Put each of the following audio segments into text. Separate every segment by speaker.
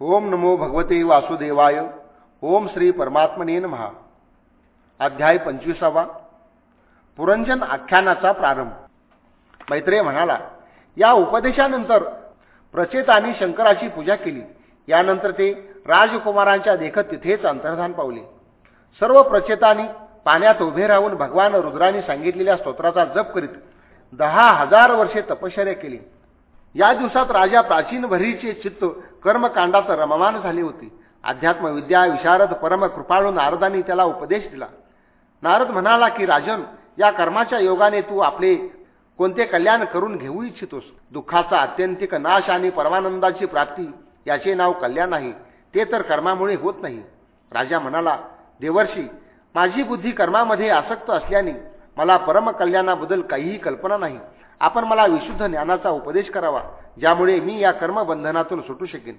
Speaker 1: ओम नमो भगवते वासुदेवाय. ओम श्री परमात्मने महा अध्याय पंचवीसावा. पुरंजन आख्यानाचा प्रारंभ. मैत्रेय म्हणाला या उपदेशानंतर प्रचेतानी शंकराची पूजा केली. यानंतर ते राजकुमारांच्या देखत तिथेच अंतर्धान पावले. सर्व प्रचेतानी पाण्यात उभे राहून भगवान रुद्राने सांगितलेल्या स्तोत्राचा जप करीत दहा हजार वर्षे तपश्चर्या केली. या दिवसात राजा प्राचीन भरीचे चित्त कर्मकांडात रममान झाले होते. अध्यात्म विद्या विशारद परम कृपाळू नारदांनी त्याला उपदेश दिला. नारद म्हणाला की राजन या कर्माच्या योगाने तू आपले कोणते कल्याण करून घेऊ इच्छितोस? दुःखाचा अत्यंतिक नाश आणि परमानंदाची प्राप्ती याचे नाव कल्याण आहे. ते तर कर्मामुळे होत नाही. राजा म्हणाला देवर्षी माझी बुद्धी कर्मामध्ये आसक्त असल्याने मला परमकल्याणाबद्दल काहीही कल्पना नाही. आपण मला विशुद्ध ज्ञानाचा उपदेश करावा ज्यामुळे मी या कर्मबंधनातून सुटू शकेन.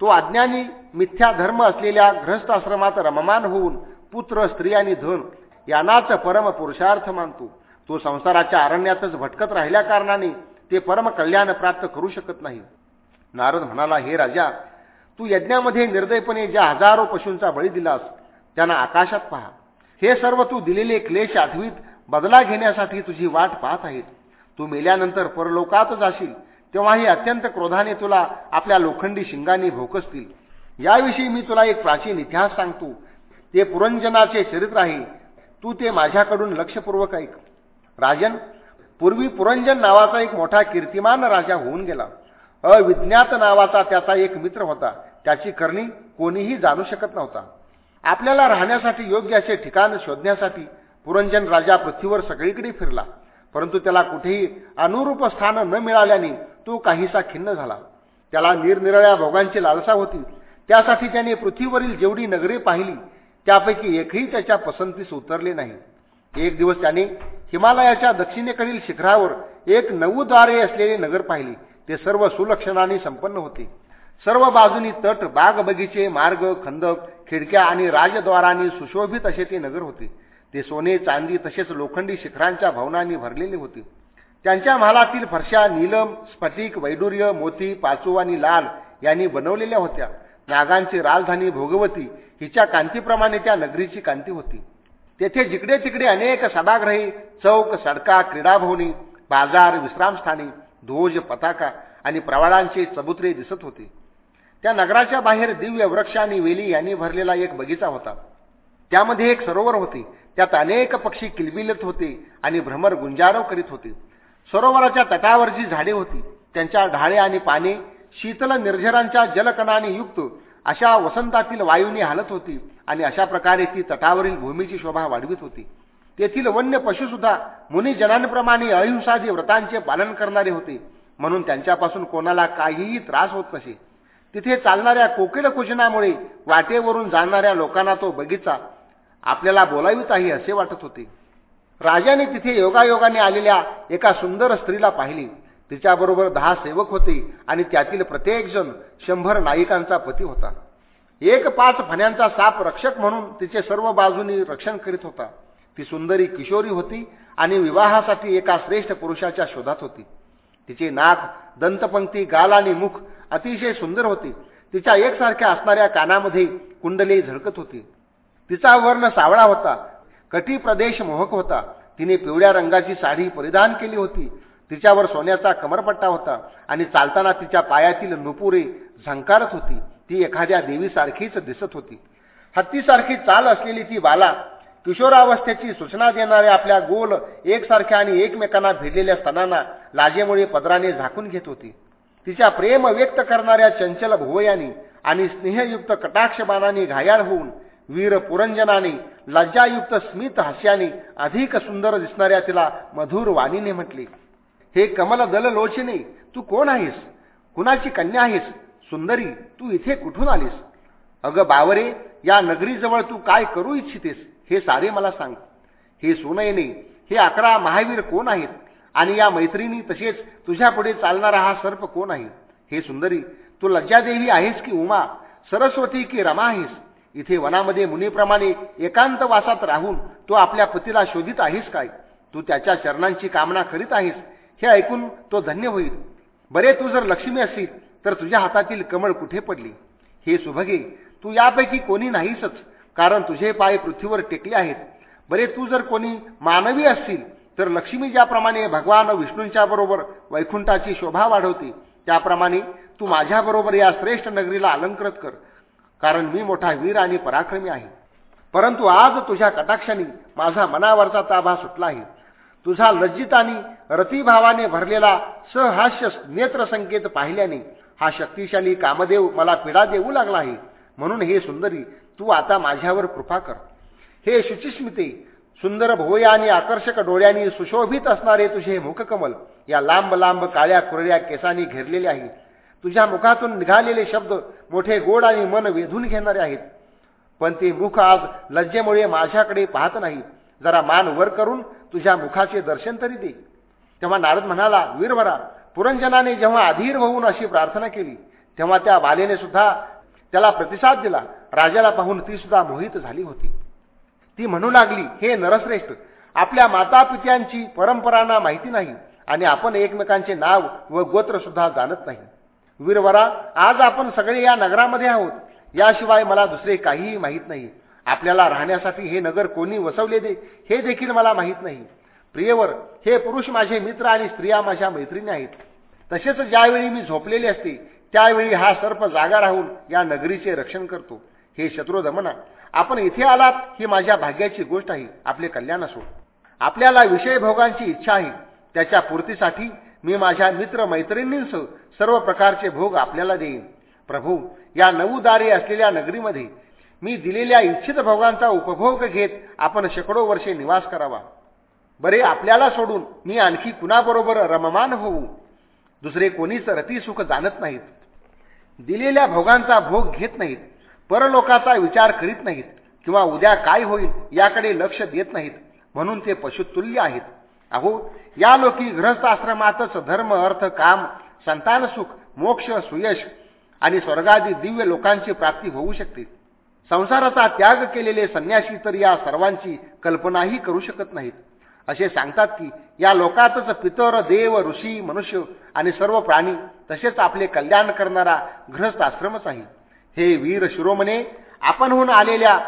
Speaker 1: तो अज्ञानी मिथ्या धर्म असलेल्या ग्रहस्थाश्रमात रममान होऊन पुत्र स्त्री आणि धन यांनाच परम पुरुषार्थ मानतो. तो संसाराच्या अरण्यातच भटकत राहिल्या कारणाने ते परम कल्याण प्राप्त करू शकत नाही. नारद म्हणाला हे राजा तू यज्ञामध्ये निर्दयपणे ज्या हजारो पशूंचा बळी दिलास त्यांना आकाशात पहा. हे सर्व तू दिलेले क्लेश आठवीत बदला घेण्यासाठी तुझी वाट पाहत आहेत तू मेल्यानंतर परलोकात जाशील तेव्हाही अत्यंत क्रोधाने तुला आपल्या लोखंडी शिंगाने भोकसतील. याविषयी मी तुला एक प्राचीन इतिहास सांगतो. ते पुरंजनाचे चरित्र आहे. तू ते माझ्याकडून लक्षपूर्वक ऐक. राजन पूर्वी पुरंजन नावाचा एक मोठा कीर्तिमान राजा होऊन गेला. अविज्ञात नावाचा त्याचा एक मित्र होता. त्याची करणी कोणीही जाणू शकत नव्हता. आपल्याला राहण्यासाठी योग्य असे ठिकाण शोधण्यासाठी पुरंजन राजा पृथ्वीवर सगळीकडे फिरला. परंतु त्याला कुठेही अनुरूप स्थान न मिळाल्याने तो काहीसा खिन्न झाला. त्याला निरनिराळ्या भोगांची लालसा होती. त्यासाठी त्याने पृथ्वीवरील जेवढी नगरे पाहिली त्यापैकी एकही त्याच्या पसंतीस उतरले नाही. एक दिवस त्याने हिमालयाच्या दक्षिणेकडील शिखरावर एक नऊद्वारे असलेले नगर पाहिले. ते सर्व सुलक्षणाने संपन्न होते. सर्व बाजूनी तट बाग बगीचे मार्ग खंदक खिडक्या आणि राजद्वारांनी सुशोभित असे ते नगर होते. ते सोने चांदी तसेच लोखंडी शिखरांच्या भवनांनी भरलेले होते. त्यांच्या महालातील फरशा नीलम स्फटिक वैडूर्य मोती पाचू आणि लाल यांनी बनवलेल्या होत्या. नागांची राजधानी भोगवती हिच्या कांतीप्रमाणे त्या नगरीची कांती होती. तेथे जिकडे तिकडे अनेक सभागृही चौक सडका क्रीडाभवनी बाजार विश्रामस्थानी ध्वज पताका आणि प्रवाळांचे चबुत्रे दिसत होते. त्या नगराच्या बाहेर दिव्य वृक्ष आणि वेली यांनी भरलेला एक बगीचा होता. त्यामध्ये एक सरोवर होते. त्यात अनेक पक्षी किलबिलत होते आणि भ्रमर गुंजारव करीत होते. सरोवराच्या तटावर जी झाडे होती त्यांच्या ढाळे आणि पाने शीतल निर्झरांच्या जलकणाने युक्त अशा वसंतातील वायूने हालत होती आणि अशा प्रकारे ती तटावरील भूमीची शोभा वाढवित होती. तेथील वन्य पशुसुद्धा मुनिजनांप्रमाणे अहिंसादी व्रतांचे पालन करणारे होते. म्हणून त्यांच्यापासून कोणाला काहीही त्रास होत नसे. तिथे चालणाऱ्या कोकिल कुजनामुळे वाटेवरून जाणाऱ्या लोकांना तो बगीचा आपल्याला बोलावीत आहे असे वाटत होते. राजाने तिथे योगायोगाने आलेल्या एका सुंदर स्त्रीला पाहिली. तिच्याबरोबर दहा सेवक होते आणि त्यातील प्रत्येकजण शंभर नायिकांचा पती होता. एक पाच फण्यांचा साप रक्षक म्हणून तिचे सर्व बाजूनी रक्षण करीत होता. ती सुंदरी किशोरी होती आणि विवाहासाठी एका श्रेष्ठ पुरुषाच्या शोधात होती. तिचे नाक दंतपंक्ती गाल आणि मुख अतिशय सुंदर होते. तिच्या एकसारख्या असणाऱ्या कानामध्ये कुंडली झळकत होती. तिचा वर्ण सावळा होता. कटी प्रदेश मोहक होता. तिने पिवळ्या रंगाची साडी परिधान केली होती. तिच्यावर सोन्याचा कमरपट्टा होता आणि चालताना तिच्या पायातील नुपुरे झंकारत होती. ती एखाद्या देवीसारखीच दिसत होती. हत्तीसारखी चाल असलेली ती बाला किशोरावस्थेची सूचना देणाऱ्या आपल्या गोल एकसारख्या आणि एकमेकांना भिडलेल्या स्तनांना लाजेमुळे पदराने झाकून घेत होती. तिच्या प्रेम व्यक्त करणाऱ्या चंचल भुवयानी आणि स्नेहयुक्त कटाक्षबाणाने घायाळ होऊन वीर पुरंजनाने लज्जायुक्त स्मित हास्याने अधिक सुंदर दिसणाऱ्या तिला मधुर वाणीने म्हटले हे कमल दल लोचने तू कोण आहेस? कुणाची कन्या आहेस? सुंदरी तू इथे कुठून आलीस? अगं बावरे या नगरीजवळ तू काय करू इच्छितेस हे सारे मला सांग. हे सोनयने हे अकरा महावीर कोण आहेत? आणि या मैत्रिणी तसेच तुझ्यापुढे चालणारा हा सर्प कोण आहे? हे सुंदरी तू लज्जादेवी आहेस की उमा? सरस्वती की रमा आहेस? इथे वनामध्ये मुनीप्रमाणे एकांत वासात राहून तू आपल्या पतीला शोधित आहेस काय? तू त्याच्या चरणांची कामना करीत आहेस हे ऐकून तो धन्य होईल. बरे तू जर लक्ष्मी असशील तर तुझ्या हातातील कमळ कुठे पडली? हे सुभगे तू यापैकी कोणी नाहीसच कारण तुझे पाय पृथ्वीवर टेकले आहेत. बरे तू जर कोणी मानवी असतील तर लक्ष्मी ज्याप्रमाणे भगवान विष्णूंच्या बरोबर वैकुंठाची शोभा वाढवते त्याप्रमाणे तू माझ्याबरोबर या श्रेष्ठ नगरीला अलंकृत कर. कारण मी मोठा वीर आणि पराक्रमी आहे. परंतु आज तुझ्या कटाक्षाने माझा मनावरचा ताबा सुटला आहे तुझा लज्जित आणि रतिभावाने भरलेला सहास्य नेत्रसंकेत पाहिल्याने हा शक्तिशाली कामदेव मला पीडा देऊ लागला आहे म्हणून हे सुंदरी तू आता माझ्यावर कृपा कर. हे शुचिस्मिते सुंदर भोया आणि आकर्षक डोळ्यांनी सुशोभित असणारे तुझे मुखकमल या लांब लांब काळ्या कुरळ्या केसांनी घेरलेले आहे. तुझ्या मुखातून निघालेले शब्द मोठे गोड आणि मन वेधून घेणारे आहेत. पण ते मुख आज लज्जेमुळे माझ्याकडे पाहत नाही. जरा मान वर करून तुझ्या मुखाचे दर्शन तरी दे. तेव्हा नारद म्हणाला वीरवरा पुरंजनाने जेव्हा अधीर होऊन अशी प्रार्थना केली तेव्हा त्या बालेने सुद्धा त्याला प्रतिसाद दिला. राजाला पाहून ती सुद्धा मोहित झाली होती. ती म्हणू लागली हे नरश्रेष्ठ आपल्या माता पित्यांची परंपरांना माहिती नाही आणि आपण एकमेकांचे नाव व गोत्र सुद्धा जाणत नाही. वीरवरा आज आपण सगळे या नगरामध्ये आहोत. याशिवाय मला दुसरे काहीही माहीत नाही. आपल्याला राहण्यासाठी हे नगर कोणी वसवले दे हे देखील मला माहीत नाही. प्रियवर हे पुरुष माझे मित्र आणि स्त्रिया माझ्या मैत्रिणी आहेत. तसेच ज्यावेळी मी झोपलेले असते त्यावेळी हा सर्प जागा राहून या नगरीचे रक्षण करतो. हे शत्रुदमना आपण इथे आलात ही माझ्या भाग्याची गोष्ट आहे आपले कल्याण असो. आपल्याला विषयभोगांची इच्छा आहे त्याच्या पूर्तीसाठी मी माझ्या मित्र मैत्रिणींस सर्व प्रकारचे भोग आपल्याला देईन. प्रभू या नऊदारी असलेल्या नगरीमध्ये मी दिलेल्या इच्छित भोगांचा उपभोग घेत आपण शेकडो वर्षे निवास करावा. बरे आपल्याला सोडून मी आणखी कुणाबरोबर रममान होऊ? दुसरे कोणीच रतीसुख जाणत नाहीत. दिलेल्या भोगांचा भोग घेत नाहीत. परलोकाचा विचार करीत नाहीत. किंवा उद्या काय होईल याकडे लक्ष देत नाहीत. म्हणून ते पशुतुल्य आहेत. अहो या लोकी ग्रस्त आश्रमातच धर्म अर्थ काम संतान सुख मोक्ष सुयश आणि स्वर्गादी दिव्य लोकांची प्राप्ती होऊ शकते. संसाराचा त्याग केलेले संन्यासी तर या सर्वांची कल्पनाही करू शकत नाहीत. असे सांगतात की या लोकातच पितर देव ऋषी मनुष्य आणि सर्व प्राणी तसेच आपले कल्याण करणारा गृहस्थ आश्रमच आहे. हे वीर शिरोमणे आपणहून आलेल्या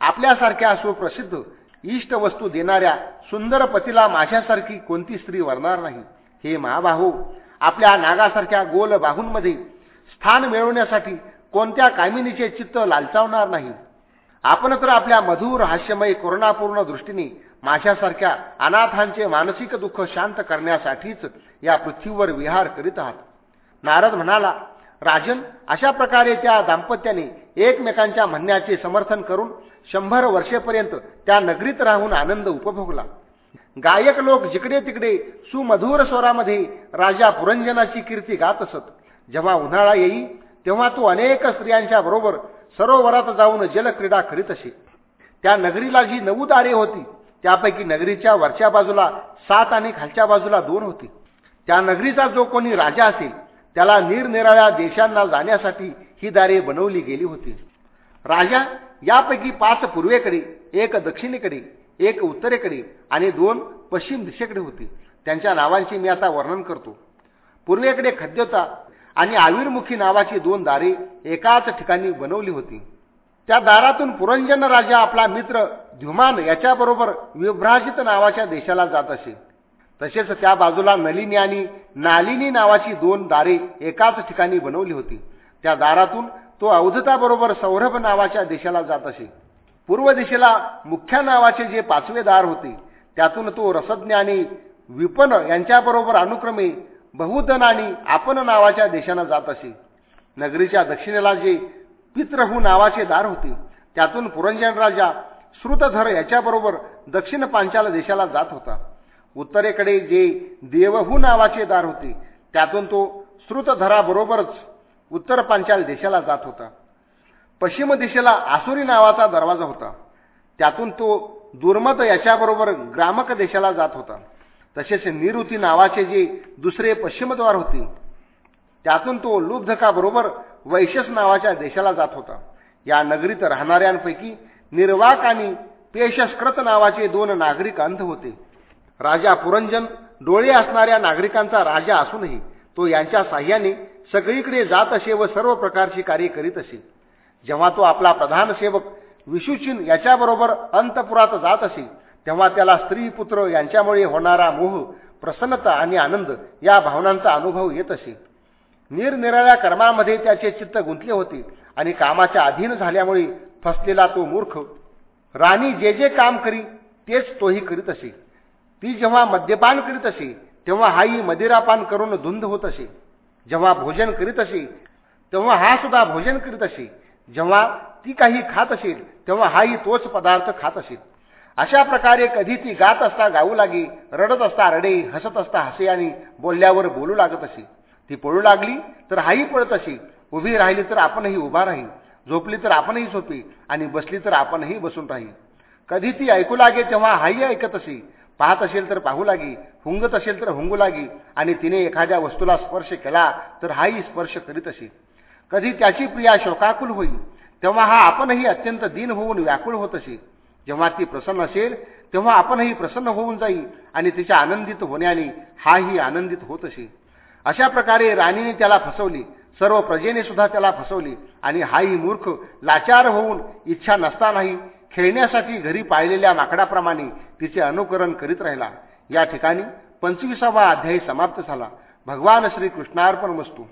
Speaker 1: आपल्यासारख्या सुप्रसिद्ध इष्ट वस्तू देणाऱ्या सुंदर पतीला माझ्यासारखी कोणती स्त्री वरणार नाही? हे महाबाहू आपल्या नागासारख्या गोल बाहूंमध्ये स्थान मिळवण्यासाठी कोणत्या कामिनीचे चित्त लालचावणार नाही? आपण तर आपल्या मधुर हास्यमय करुणापूर्ण दृष्टीने माझ्यासारख्या अनाथांचे मानसिक दुःख शांत करण्यासाठीच या पृथ्वीवर विहार करीत आहात. नारद म्हणाला राजन अशा प्रकारे त्या दाम्पत्याने एकमेकांच्या म्हणण्याचे समर्थन करून शंभर वर्षेपर्यंत त्या नगरीत राहून आनंद उपभोगला. गायक लोक जिकडे तिकडे सुमधुर स्वरामध्ये राजा पुरंजनाची कीर्ती गात असत. जेव्हा उन्हाळा येई तेव्हा तो अनेक स्त्रियांच्या बरोबर सरोवरात जाऊन जलक्रीडा करीत असे. त्या नगरीला जी नऊ दारे होती त्यापैकी नगरीच्या वरच्या बाजूला सात आणि खालच्या बाजूला दोन होती. त्या नगरीचा जो कोणी राजा असेल त्याला निरनिराळ्या देशांना जाण्यासाठी ही दारे बनवली गेली होती. राजा यापैकी पाच पूर्वेकडे एक दक्षिणेकडे एक उत्तरेकडे आणि दोन पश्चिम दिशेकडे होती. त्यांच्या नावांचे मी आता वर्णन करतो. पूर्वेकडे खद्यता आणि आविर्मुखी नावाची दोन दारे एकाच ठिकाणी बनवली होती. त्या दारातून पुरंजन राजा आपला मित्र ध्युमान याच्याबरोबर विभ्राजित नावाच्या देशाला जात असे. तसेच त्या बाजूला नलिनी आणि नालिनी नावाची दोन दारे एकाच ठिकाणी बनवली होती. त्या दारातून तो अवधताबरोबर सौरभ नावाच्या देशाला जात असे. पूर्व दिशेला मुख्या नावाचे जे पाचवे दार होते त्यातून तो रसज्ञ आणि विपन यांच्याबरोबर अनुक्रमे बहुधन आणि आपण नावाच्या देशांना जात असे. नगरीच्या दक्षिणेला जे पित्रहू नावाचे दार होते त्यातून पुरंजन राजा श्रुतधर याच्याबरोबर दक्षिण पांचाल देशाला जात होता. उत्तरेकडे जे देवहू नावाचे दार होते त्यातून तो श्रुतधराबरोबरच उत्तर पांचाल देशाला जात होता. पश्चिम दिशेला आसुरी नावाचा दरवाजा होता. त्यातून तो दुर्मत याच्याबरोबर ग्रामक देशाला जात होता. तसेच निरुती नावाचे जे दुसरे पश्चिमद्वार होते त्यातून तो लुब्धकाबरोबर वैशस नावाच्या देशाला जात होता. या नगरीत राहणाऱ्यांपैकी निर्वाक आणि पेशस्कृत नावाचे दोन नागरिक अंध होते. राजा पुरंजन डोळे असणाऱ्या नागरिकांचा राजा असूनही तो यांच्या साह्याने सगळीकडे जात असे व सर्व प्रकारची कार्य करीत असे. जेव्हा तो आपला प्रधान सेवक विशुचिन याच्याबरोबर अंतपुरात जात असे तेव्हा त्याला स्त्री पुत्र यांच्यामुळे होणारा मोह प्रसन्नता आणि आनंद या भावनांचा अनुभव येत असे. निरनिराळ्या कर्मामध्ये त्याचे चित्त गुंतले होते आणि कामाच्या अधीन झाल्यामुळे फसलेला तो मूर्ख. राणी जे जे काम करी तेच तोही करीत असे. ती जेव्हा मद्यपान करीत असे तेव्हा हाही मदिरापान करून धुंद होत असे जेव्हा भोजन करीत असे तेव्हा हा सुद्धा भोजन करीत असे जेव्हा ती काही खात असेल तेव्हा हाही तोच पदार्थ खात असेल अशा प्रकारे कधी ती गात असता गाऊ लागे रडत असता रडे हसत असता हसे आणि बोलल्यावर बोलू लागत असे ती पळू लागली तर हाही पळत असे उभी राहिली तर आपणही उभा राही. झोपली तर आपणही झोपी आणि बसली तर आपणही बसून राही. कधी ती ऐकू लागे तेव्हा हाही ऐकत असे पाहत असेल तर पाहू लागी हुंगत असेल तर हुंगू लागी. आणि तिने एखाद्या वस्तूला स्पर्श केला तर हाही स्पर्श करीत असे. कधी त्याची प्रिया शोकाकुल होईल तेव्हा हा आपणही अत्यंत दिन होऊन व्याकुळ होत असे. जेव्हा ती प्रसन्न असेल तेव्हा आपणही प्रसन्न होऊन जाईल आणि तिच्या आनंदित होण्याने हाही आनंदित होत असे. अशा प्रकारे राणीने त्याला फसवली सर्व प्रजेने सुद्धा त्याला फसवली आणि हाही मूर्ख लाचार होऊन इच्छा नसतानाही खेळण्यासाठी घरी पाळलेल्या माकडाप्रमाणे तिचे अनुकरण करीत राहिला. या ठिकाणी पंचवीसावा अध्यायी समाप्त झाला. भगवान श्री कृष्णार्पण वस्तू.